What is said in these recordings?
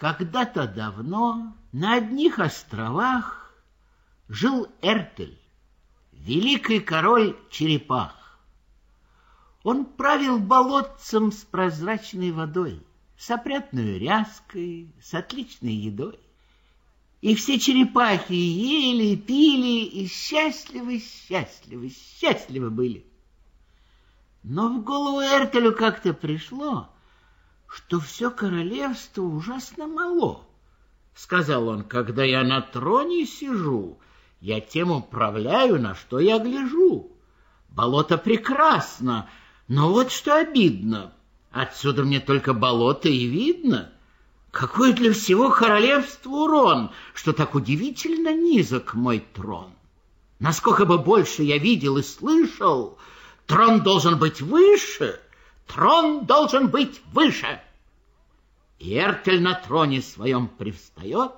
Когда-то давно на одних островах жил Эртель, великий король черепах. Он правил болотцем с прозрачной водой, с опрятной ряской, с отличной едой. И все черепахи ели, пили и счастливы, счастливы, счастливы были. Но в голову Эртелю как-то пришло, что все королевство ужасно мало. Сказал он, когда я на троне сижу, я тем управляю, на что я гляжу. Болото прекрасно, но вот что обидно. Отсюда мне только болото и видно. Какой для всего королевства урон, что так удивительно низок мой трон. Насколько бы больше я видел и слышал, трон должен быть выше — трон должен быть выше. И Эртель на троне своем привстает,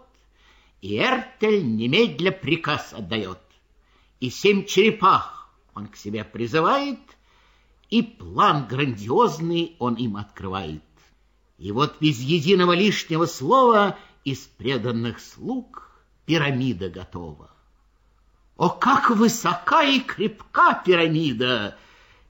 и Эртель немедля приказ отдает. И семь черепах он к себе призывает, и план грандиозный он им открывает. И вот без единого лишнего слова из преданных слуг пирамида готова. О, как высока и крепка пирамида!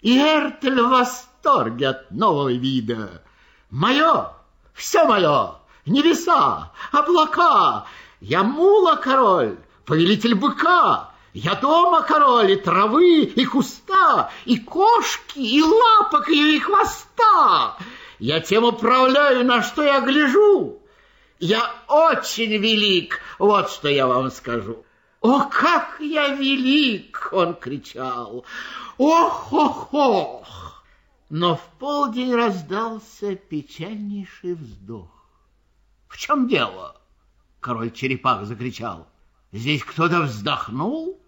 И Эртель в восторге от нового вида. Мое, все мое, небеса, облака. Я мула-король, повелитель быка. Я дома король и травы, и куста, и кошки, и лапок и хвоста. Я тем управляю, на что я гляжу. Я очень велик, вот что я вам скажу. «О, как я велик!» — он кричал. «Ох-ох-ох!» Но в полдень раздался печальнейший вздох. — В чем дело? — король черепах закричал. — Здесь кто-то вздохнул?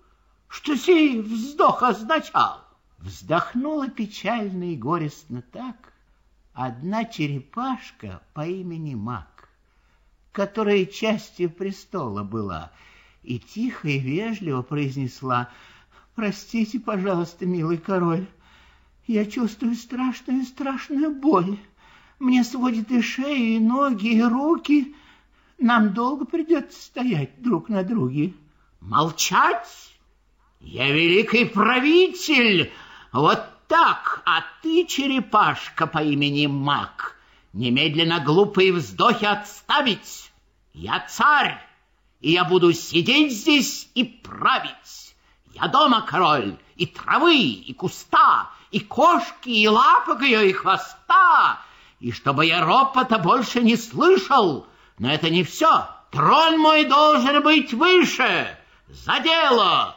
Что сей вздох означал? Вздохнула печально и горестно так одна черепашка по имени Мак, которая частью престола была, и тихо и вежливо произнесла «Простите, пожалуйста, милый король, я чувствую страшную-страшную боль. Мне сводит и шею, и ноги, и руки. Нам долго придется стоять друг на друге. Молчать? Я великий правитель. Вот так, а ты, черепашка по имени Мак, немедленно глупые вздохи отставить. Я царь, и я буду сидеть здесь и править. Я дома король, и травы, и куста, и кошки, и лапок ее, и хвоста, и чтобы я ропота больше не слышал. Но это не все. Трон мой должен быть выше. За дело!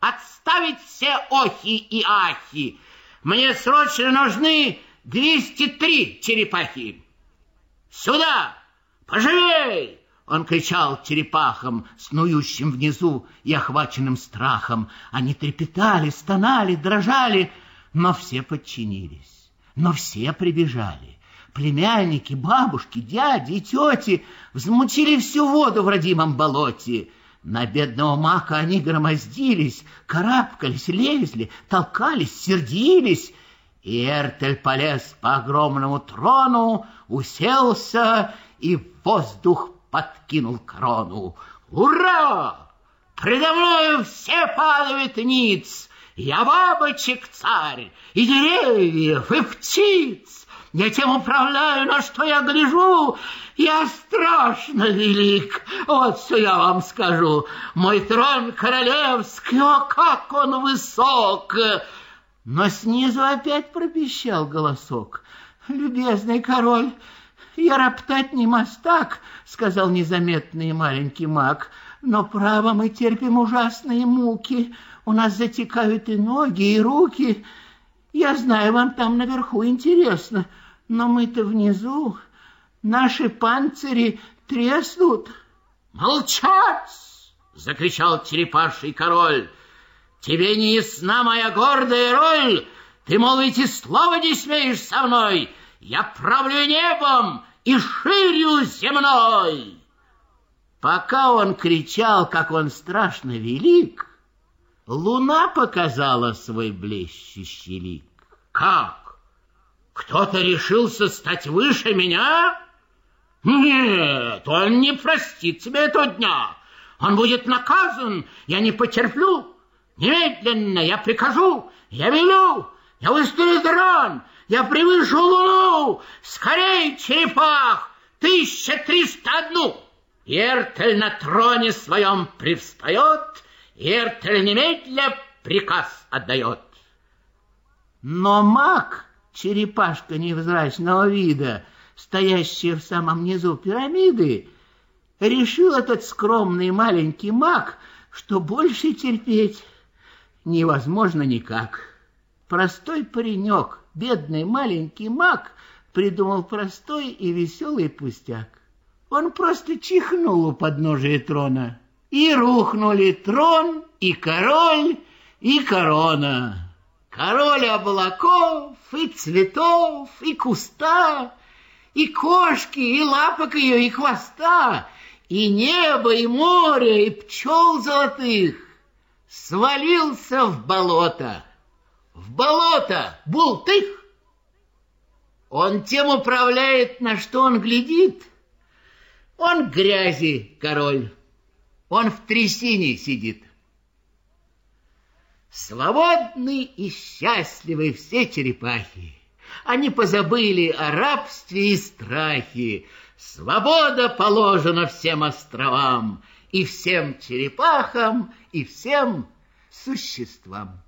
Отставить все охи и ахи. Мне срочно нужны 203 черепахи. Сюда! Поживей! Он кричал черепахам, снующим внизу и охваченным страхом. Они трепетали, стонали, дрожали, но все подчинились, но все прибежали. Племянники, бабушки, дяди и тети взмутили всю воду в родимом болоте. На бедного мака они громоздились, карабкались, лезли, толкались, сердились. И Эртель полез по огромному трону, уселся и воздух подкинул корону. «Ура! Предо мною все падают ниц!» Я бабочек царь, и деревьев, и птиц. Я тем управляю, на что я гляжу. Я страшно велик, вот что я вам скажу. Мой трон королевский, о, как он высок!» Но снизу опять пропищал голосок. «Любезный король, я роптать не мастак», — сказал незаметный маленький маг, «но, право, мы терпим ужасные муки». У нас затекают и ноги, и руки. Я знаю, вам там наверху интересно, но мы-то внизу. Наши панцири треснут. Молчать! Закричал черепаший король. Тебе не ясна моя гордая роль. Ты, мол, ведь и слова не смеешь со мной. Я правлю небом и ширю земной. Пока он кричал, как он страшно велик, Луна показала свой блещущий лик. Как? Кто-то решился стать выше меня? Нет, он не простит себе этого дня. Он будет наказан, я не потерплю. Немедленно я прикажу, я велю, я выстрелю дрон, я превышу луну. Скорей, черепах, тысяча триста одну. Эртель на троне своем привстает, Эртель немедля приказ отдает. Но маг, черепашка невзрачного вида, стоящая в самом низу пирамиды, решил этот скромный маленький маг, что больше терпеть невозможно никак. Простой паренек, бедный маленький маг, придумал простой и веселый пустяк. Он просто чихнул у подножия трона, и рухнули трон, и король, и корона. Король облаков, и цветов, и куста, и кошки, и лапок ее, и хвоста, и небо, и море, и пчел золотых свалился в болото. В болото бултых! Он тем управляет, на что он глядит. Он грязи король, он в трясине сидит. Свободны и счастливы все черепахи. Они позабыли о рабстве и страхе. Свобода положена всем островам, и всем черепахам, и всем существам.